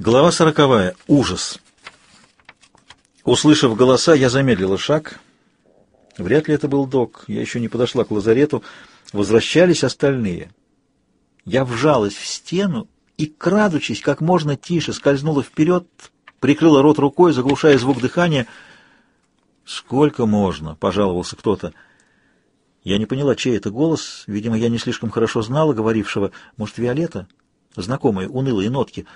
Глава сороковая. Ужас. Услышав голоса, я замедлила шаг. Вряд ли это был док. Я еще не подошла к лазарету. Возвращались остальные. Я вжалась в стену и, крадучись, как можно тише, скользнула вперед, прикрыла рот рукой, заглушая звук дыхания. «Сколько можно?» — пожаловался кто-то. Я не поняла, чей это голос. Видимо, я не слишком хорошо знала говорившего. Может, Виолетта? Знакомые, унылые нотки.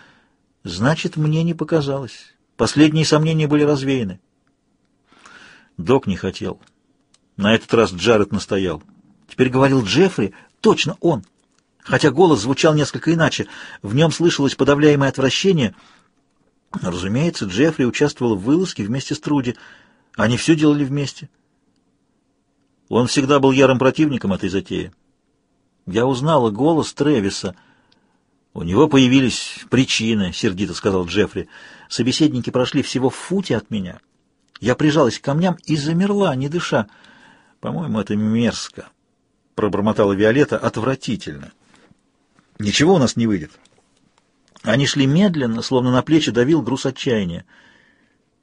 Значит, мне не показалось. Последние сомнения были развеяны. Док не хотел. На этот раз Джаред настоял. Теперь говорил Джеффри, точно он. Хотя голос звучал несколько иначе. В нем слышалось подавляемое отвращение. Разумеется, Джеффри участвовал в вылазке вместе с Труди. Они все делали вместе. Он всегда был ярым противником этой затеи. Я узнала голос Тревиса. «У него появились причины», — сердито сказал Джеффри. «Собеседники прошли всего в футе от меня. Я прижалась к камням и замерла, не дыша. По-моему, это мерзко», — пробормотала Виолетта. «Отвратительно. Ничего у нас не выйдет». Они шли медленно, словно на плечи давил груз отчаяния.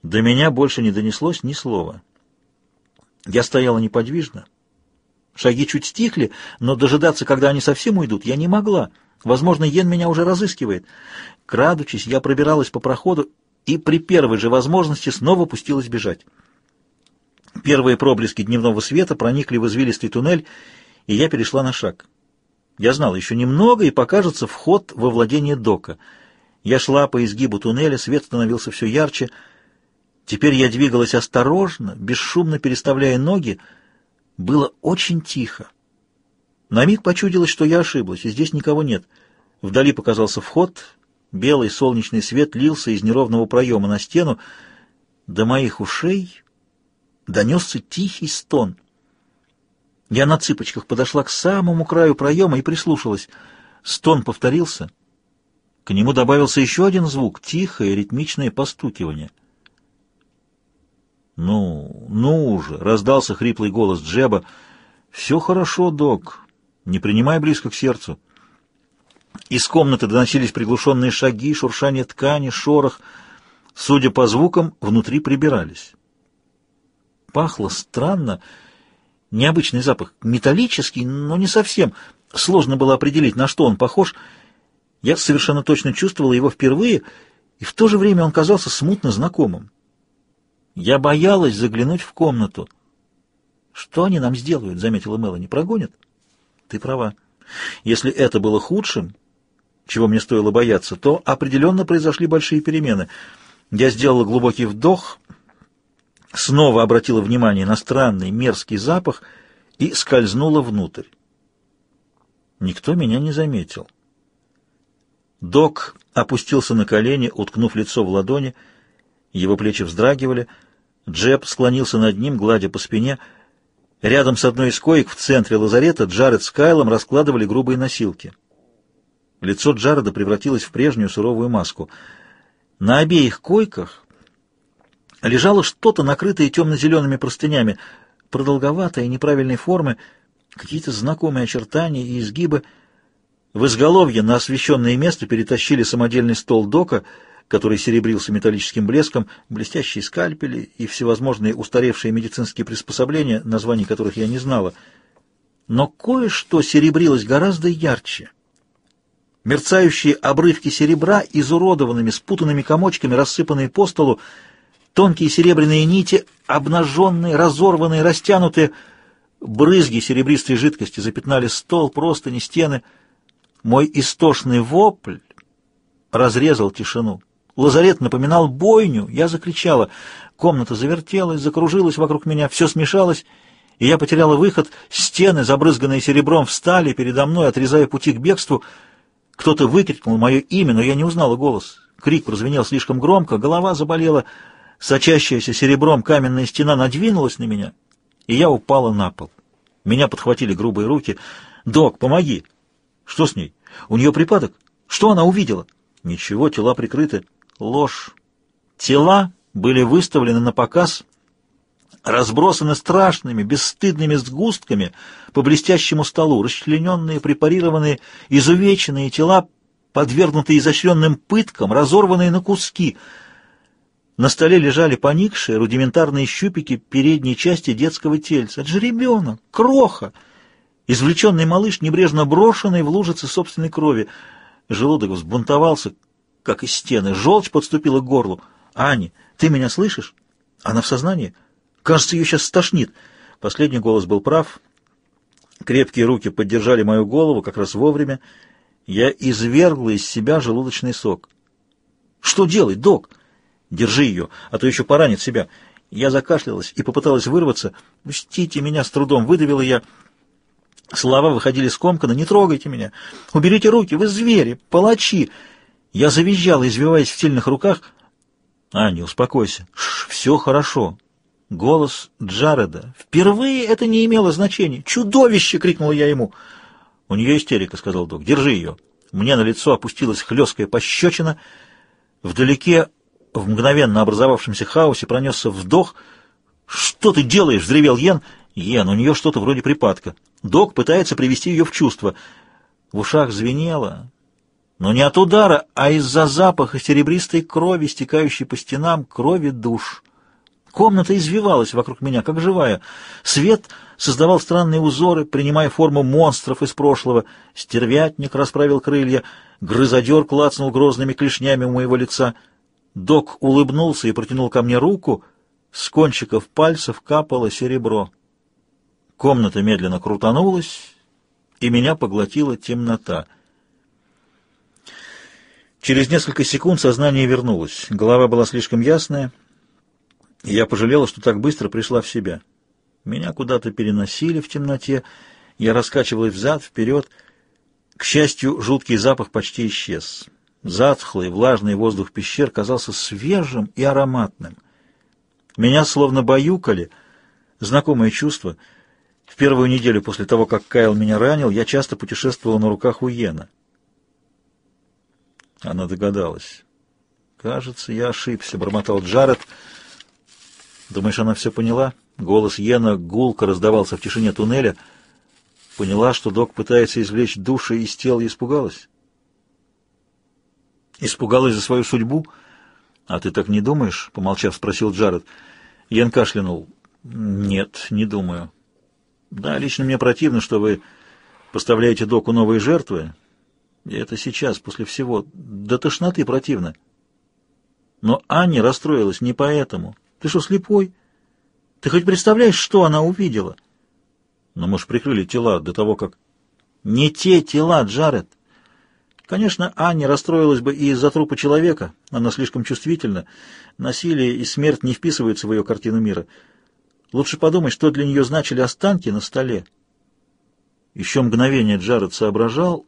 До меня больше не донеслось ни слова. Я стояла неподвижно. Шаги чуть стихли, но дожидаться, когда они совсем уйдут, я не могла. Возможно, Йен меня уже разыскивает. Крадучись, я пробиралась по проходу и при первой же возможности снова пустилась бежать. Первые проблески дневного света проникли в извилистый туннель, и я перешла на шаг. Я знала еще немного, и покажется вход во владение дока. Я шла по изгибу туннеля, свет становился все ярче — Теперь я двигалась осторожно, бесшумно переставляя ноги. Было очень тихо. На миг почудилось, что я ошиблась, и здесь никого нет. Вдали показался вход, белый солнечный свет лился из неровного проема на стену. До моих ушей донесся тихий стон. Я на цыпочках подошла к самому краю проема и прислушалась. Стон повторился. К нему добавился еще один звук — тихое ритмичное постукивание — «Ну, ну уже!» — раздался хриплый голос Джеба. «Все хорошо, док. Не принимай близко к сердцу». Из комнаты доносились приглушенные шаги, шуршание ткани, шорох. Судя по звукам, внутри прибирались. Пахло странно. Необычный запах. Металлический, но не совсем. Сложно было определить, на что он похож. Я совершенно точно чувствовала его впервые, и в то же время он казался смутно знакомым. Я боялась заглянуть в комнату. «Что они нам сделают?» — заметила Мелани. «Прогонят?» «Ты права. Если это было худшим, чего мне стоило бояться, то определенно произошли большие перемены. Я сделала глубокий вдох, снова обратила внимание на странный мерзкий запах и скользнула внутрь. Никто меня не заметил. Док опустился на колени, уткнув лицо в ладони — его плечи вздрагивали. Джеб склонился над ним, гладя по спине. Рядом с одной из коек в центре лазарета Джаред с Кайлом раскладывали грубые носилки. Лицо Джареда превратилось в прежнюю суровую маску. На обеих койках лежало что-то, накрытое темно-зелеными простынями, продолговатое, неправильной формы, какие-то знакомые очертания и изгибы. В изголовье на освещенное место перетащили самодельный стол дока — который серебрился металлическим блеском, блестящие скальпели и всевозможные устаревшие медицинские приспособления, названий которых я не знала. Но кое-что серебрилось гораздо ярче. Мерцающие обрывки серебра, изуродованными, спутанными комочками, рассыпанные по столу, тонкие серебряные нити, обнаженные, разорванные, растянутые, брызги серебристой жидкости запятнали стол, простыни, стены. Мой истошный вопль разрезал тишину. Лазарет напоминал бойню. Я закричала. Комната завертелась, закружилась вокруг меня, все смешалось, и я потеряла выход. Стены, забрызганные серебром, встали передо мной, отрезая пути к бегству. Кто-то выкрикнул мое имя, но я не узнала голос. Крик прозвенел слишком громко, голова заболела. Сочащаяся серебром каменная стена надвинулась на меня, и я упала на пол. Меня подхватили грубые руки. «Док, помоги!» «Что с ней? У нее припадок? Что она увидела?» «Ничего, тела прикрыты». Ложь. Тела были выставлены на показ, разбросаны страшными, бесстыдными сгустками по блестящему столу, расчлененные, препарированные, изувеченные тела, подвергнутые изощренным пыткам, разорванные на куски. На столе лежали поникшие рудиментарные щупики передней части детского тельца. Это же ребенок, кроха, извлеченный малыш, небрежно брошенный в лужице собственной крови. Желудок взбунтовался, как из стены. Желчь подступила к горлу. «Ани, ты меня слышишь? Она в сознании? Кажется, ее сейчас стошнит». Последний голос был прав. Крепкие руки поддержали мою голову как раз вовремя. Я извергла из себя желудочный сок. «Что делать, док?» «Держи ее, а то еще поранит себя». Я закашлялась и попыталась вырваться. «Пустите меня с трудом!» — выдавила я. Слова выходили скомканно. «Не трогайте меня! Уберите руки! Вы звери! Палачи!» Я завизжала, извиваясь в сильных руках. «Аня, успокойся. Ш, все хорошо». Голос Джареда. Впервые это не имело значения. «Чудовище!» — крикнула я ему. «У нее истерика», — сказал док. «Держи ее». Мне на лицо опустилась хлесткая пощечина. Вдалеке, в мгновенно образовавшемся хаосе, пронесся вдох. «Что ты делаешь?» — взревел Йен. «Йен, у нее что-то вроде припадка. Док пытается привести ее в чувство». В ушах звенело, но не от удара, а из-за запаха серебристой крови, стекающей по стенам, крови душ. Комната извивалась вокруг меня, как живая. Свет создавал странные узоры, принимая форму монстров из прошлого. Стервятник расправил крылья, грызодер клацнул грозными клешнями у моего лица. Док улыбнулся и протянул ко мне руку. С кончиков пальцев капало серебро. Комната медленно крутанулась, и меня поглотила темнота — Через несколько секунд сознание вернулось. Голова была слишком ясная, и я пожалела, что так быстро пришла в себя. Меня куда-то переносили в темноте, я раскачивалась взад, вперед. К счастью, жуткий запах почти исчез. Затхлый, влажный воздух пещер казался свежим и ароматным. Меня словно баюкали, знакомое чувство. В первую неделю после того, как Кайл меня ранил, я часто путешествовала на руках у Йена. Она догадалась. «Кажется, я ошибся», — бормотал Джаред. «Думаешь, она все поняла?» Голос Йена гулко раздавался в тишине туннеля. Поняла, что док пытается извлечь души из тела и испугалась. «Испугалась за свою судьбу?» «А ты так не думаешь?» — помолчав, спросил Джаред. Йен кашлянул. «Нет, не думаю. Да, лично мне противно, что вы поставляете доку новые жертвы, это сейчас, после всего, до тошноты противно. Но Аня расстроилась не поэтому. Ты что, слепой? Ты хоть представляешь, что она увидела? Но мы ж прикрыли тела до того, как... Не те тела, Джаред. Конечно, Аня расстроилась бы и из-за трупа человека. Она слишком чувствительна. Насилие и смерть не вписываются в ее картину мира. Лучше подумай, что для нее значили останки на столе. Еще мгновение Джаред соображал,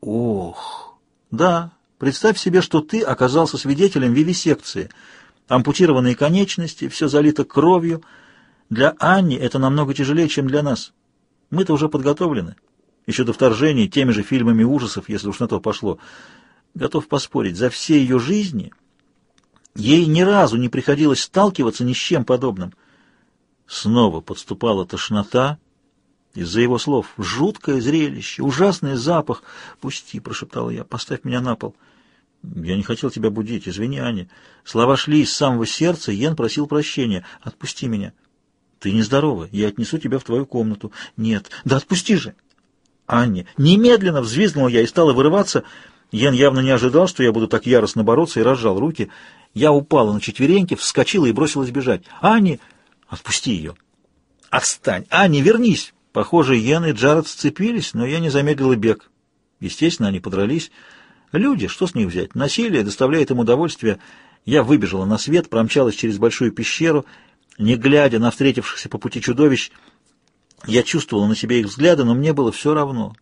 Ох, да, представь себе, что ты оказался свидетелем вивисекции. Ампутированные конечности, все залито кровью. Для Анни это намного тяжелее, чем для нас. Мы-то уже подготовлены. Еще до вторжения теми же фильмами ужасов, если уж на то пошло. Готов поспорить, за все ее жизни ей ни разу не приходилось сталкиваться ни с чем подобным. Снова подступала тошнота, из-за его слов «Жуткое зрелище, ужасный запах!» «Пусти!» — прошептала я. «Поставь меня на пол!» «Я не хотел тебя будить, извини, Аня». Слова шли из самого сердца, Йен просил прощения. «Отпусти меня!» «Ты нездорова, я отнесу тебя в твою комнату». «Нет, да отпусти же!» «Аня!» Немедленно взвизгнула я и стала вырываться. Йен явно не ожидал, что я буду так яростно бороться, и разжал руки. Я упала на четвереньки, вскочила и бросилась бежать. «Аня!» «Отпусти ее!» «Отстань! Аня, вернись!» Похоже, Йен и Джаред сцепились, но я не замедлила бег. Естественно, они подрались. Люди, что с них взять? Насилие доставляет им удовольствие. Я выбежала на свет, промчалась через большую пещеру, не глядя на встретившихся по пути чудовищ. Я чувствовала на себе их взгляды, но мне было все равно.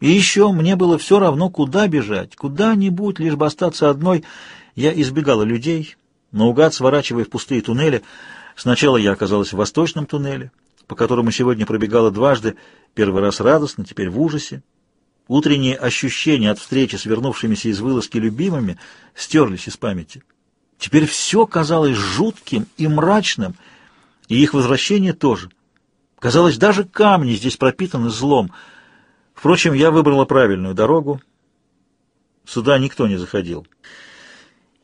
И еще мне было все равно, куда бежать, куда-нибудь, лишь бы остаться одной. Я избегала людей, наугад сворачивая в пустые туннели. Сначала я оказалась в восточном туннеле, по которому сегодня пробегала дважды, первый раз радостно, теперь в ужасе. Утренние ощущения от встречи с вернувшимися из вылазки любимыми стерлись из памяти. Теперь все казалось жутким и мрачным, и их возвращение тоже. Казалось, даже камни здесь пропитаны злом. Впрочем, я выбрала правильную дорогу. Сюда никто не заходил.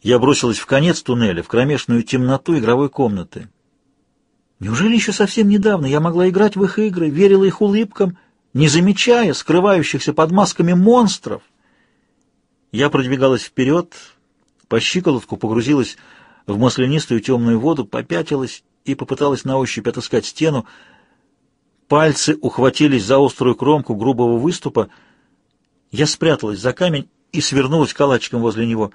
Я бросилась в конец туннеля, в кромешную темноту игровой комнаты. Неужели еще совсем недавно я могла играть в их игры, верила их улыбкам, не замечая скрывающихся под масками монстров? Я продвигалась вперед, по щиколотку погрузилась в маслянистую темную воду, попятилась и попыталась на ощупь отыскать стену. Пальцы ухватились за острую кромку грубого выступа. Я спряталась за камень и свернулась калачиком возле него.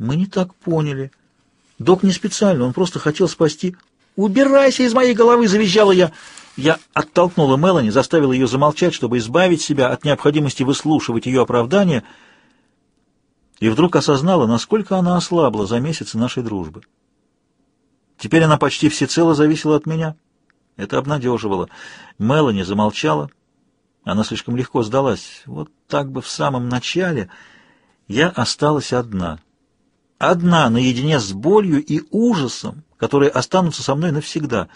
Мы не так поняли. Док не специально, он просто хотел спасти... «Убирайся из моей головы!» — завизжала я. Я оттолкнула Мелани, заставила ее замолчать, чтобы избавить себя от необходимости выслушивать ее оправдания, и вдруг осознала, насколько она ослабла за месяцы нашей дружбы. Теперь она почти всецело зависела от меня. Это обнадеживало. Мелани замолчала. Она слишком легко сдалась. Вот так бы в самом начале я осталась одна. Одна, наедине с болью и ужасом, которые останутся со мной навсегда.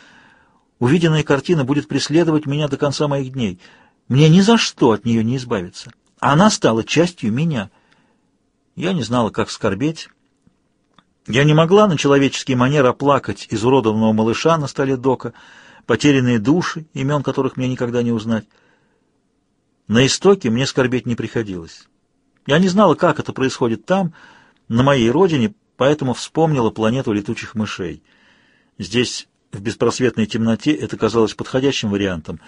Увиденная картина будет преследовать меня до конца моих дней. Мне ни за что от нее не избавиться. Она стала частью меня. Я не знала, как скорбеть. Я не могла на человеческий манер оплакать изуродованного малыша на столе дока, потерянные души, имен которых мне никогда не узнать. На истоке мне скорбеть не приходилось. Я не знала, как это происходит там, на моей родине, поэтому вспомнила планету летучих мышей. Здесь, в беспросветной темноте, это казалось подходящим вариантом.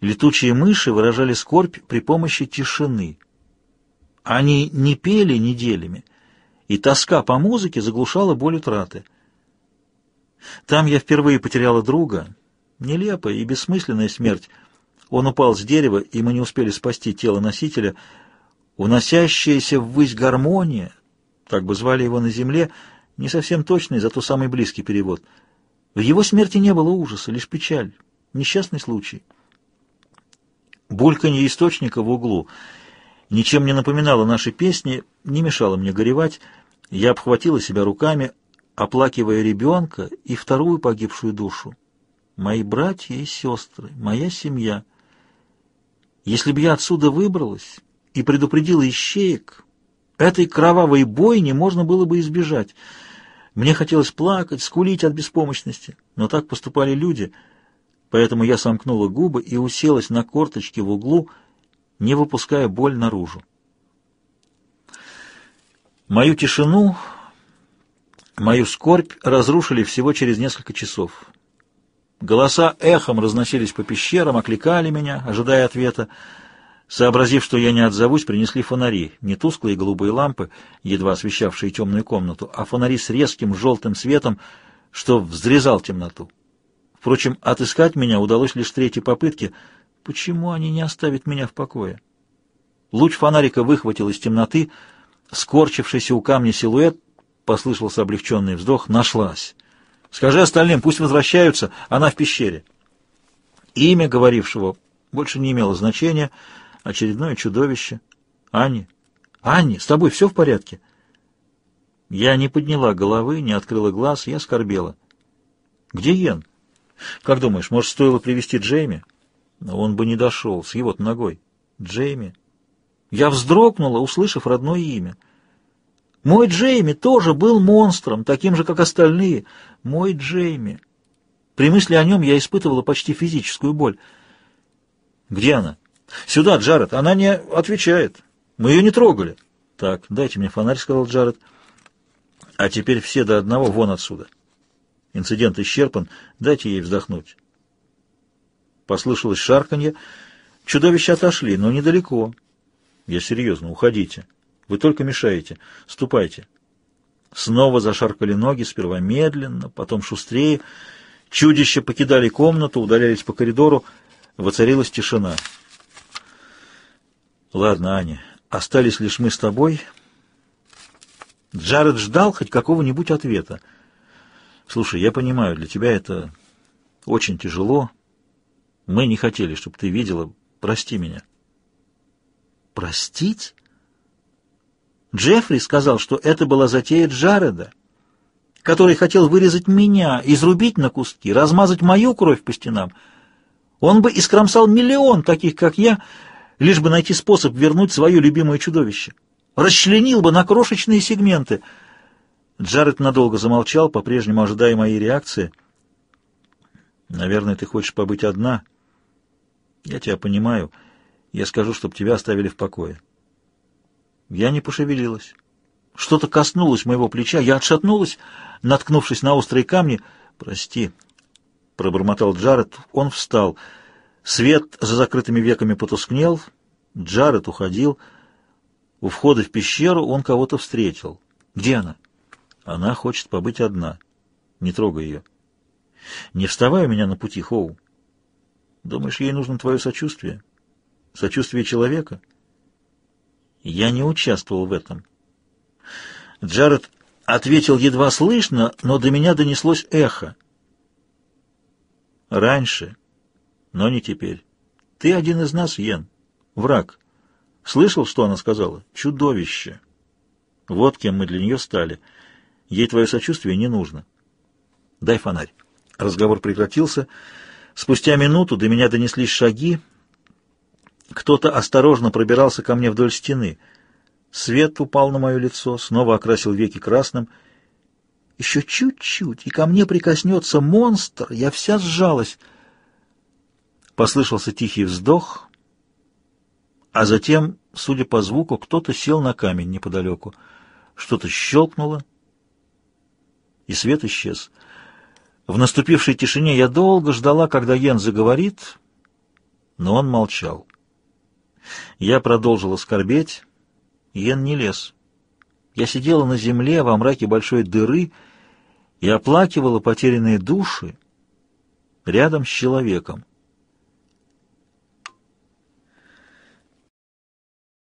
Летучие мыши выражали скорбь при помощи тишины. Они не пели неделями — и тоска по музыке заглушала боль утраты. Там я впервые потеряла друга. Нелепая и бессмысленная смерть. Он упал с дерева, и мы не успели спасти тело носителя. Уносящаяся ввысь гармония, так бы звали его на земле, не совсем точный, зато самый близкий перевод. В его смерти не было ужаса, лишь печаль, несчастный случай. Бульканье источника в углу — ничем не напоминала наши песни, не мешала мне горевать. Я обхватила себя руками, оплакивая ребенка и вторую погибшую душу. Мои братья и сестры, моя семья. Если бы я отсюда выбралась и предупредила ищеек, этой кровавой бойни можно было бы избежать. Мне хотелось плакать, скулить от беспомощности, но так поступали люди, поэтому я сомкнула губы и уселась на корточки в углу, не выпуская боль наружу. Мою тишину, мою скорбь разрушили всего через несколько часов. Голоса эхом разносились по пещерам, окликали меня, ожидая ответа. Сообразив, что я не отзовусь, принесли фонари, не тусклые голубые лампы, едва освещавшие темную комнату, а фонари с резким желтым светом, что взрезал темноту. Впрочем, отыскать меня удалось лишь в третьей попытке — Почему они не оставят меня в покое? Луч фонарика выхватил из темноты, скорчившийся у камня силуэт, послышался облегченный вздох, нашлась. Скажи остальным, пусть возвращаются, она в пещере. Имя говорившего больше не имело значения, очередное чудовище. Ани, Анни, с тобой все в порядке? Я не подняла головы, не открыла глаз, я скорбела. Где Йен? Как думаешь, может, стоило привести Джейми? Он бы не дошел с его ногой. Джейми. Я вздрогнула, услышав родное имя. Мой Джейми тоже был монстром, таким же, как остальные. Мой Джейми. При мысли о нем я испытывала почти физическую боль. Где она? Сюда, Джаред. Она не отвечает. Мы ее не трогали. Так, дайте мне фонарь, сказал Джаред. А теперь все до одного вон отсюда. Инцидент исчерпан. Дайте ей вздохнуть. Послышалось шарканье. Чудовища отошли, но недалеко. Я серьезно, уходите. Вы только мешаете. Ступайте. Снова зашаркали ноги, сперва медленно, потом шустрее. Чудища покидали комнату, удалялись по коридору. Воцарилась тишина. Ладно, Аня, остались лишь мы с тобой. Джаред ждал хоть какого-нибудь ответа. Слушай, я понимаю, для тебя это очень тяжело, мы не хотели, чтобы ты видела. Прости меня. Простить? Джеффри сказал, что это была затея Джареда, который хотел вырезать меня, изрубить на куски, размазать мою кровь по стенам. Он бы искромсал миллион таких, как я, лишь бы найти способ вернуть свое любимое чудовище. расчленил бы на крошечные сегменты. Джаред надолго замолчал, по-прежнему ожидая моей реакции. «Наверное, ты хочешь побыть одна?» «Я тебя понимаю. Я скажу, чтобы тебя оставили в покое». Я не пошевелилась. Что-то коснулось моего плеча. Я отшатнулась, наткнувшись на острые камни. «Прости», — пробормотал Джаред. Он встал. Свет за закрытыми веками потускнел. Джаред уходил. У входа в пещеру он кого-то встретил. «Где она?» «Она хочет побыть одна. Не трогай ее». «Не вставай у меня на пути, Хоу. Думаешь, ей нужно твое сочувствие? Сочувствие человека?» Я не участвовал в этом. Джаред ответил едва слышно, но до меня донеслось эхо. Раньше, но не теперь. Ты один из нас, Йен. Враг. Слышал, что она сказала? Чудовище. Вот кем мы для нее стали. Ей твое сочувствие не нужно. Дай фонарь. Разговор прекратился. Спустя минуту до меня донеслись шаги. Кто-то осторожно пробирался ко мне вдоль стены — Свет упал на мое лицо, снова окрасил веки красным. Еще чуть-чуть, и ко мне прикоснется монстр, я вся сжалась. Послышался тихий вздох, а затем, судя по звуку, кто-то сел на камень неподалеку. Что-то щелкнуло, и свет исчез. В наступившей тишине я долго ждала, когда Йен заговорит, но он молчал. Я продолжила скорбеть, Йен не лез. Я сидела на земле во мраке большой дыры и оплакивала потерянные души рядом с человеком.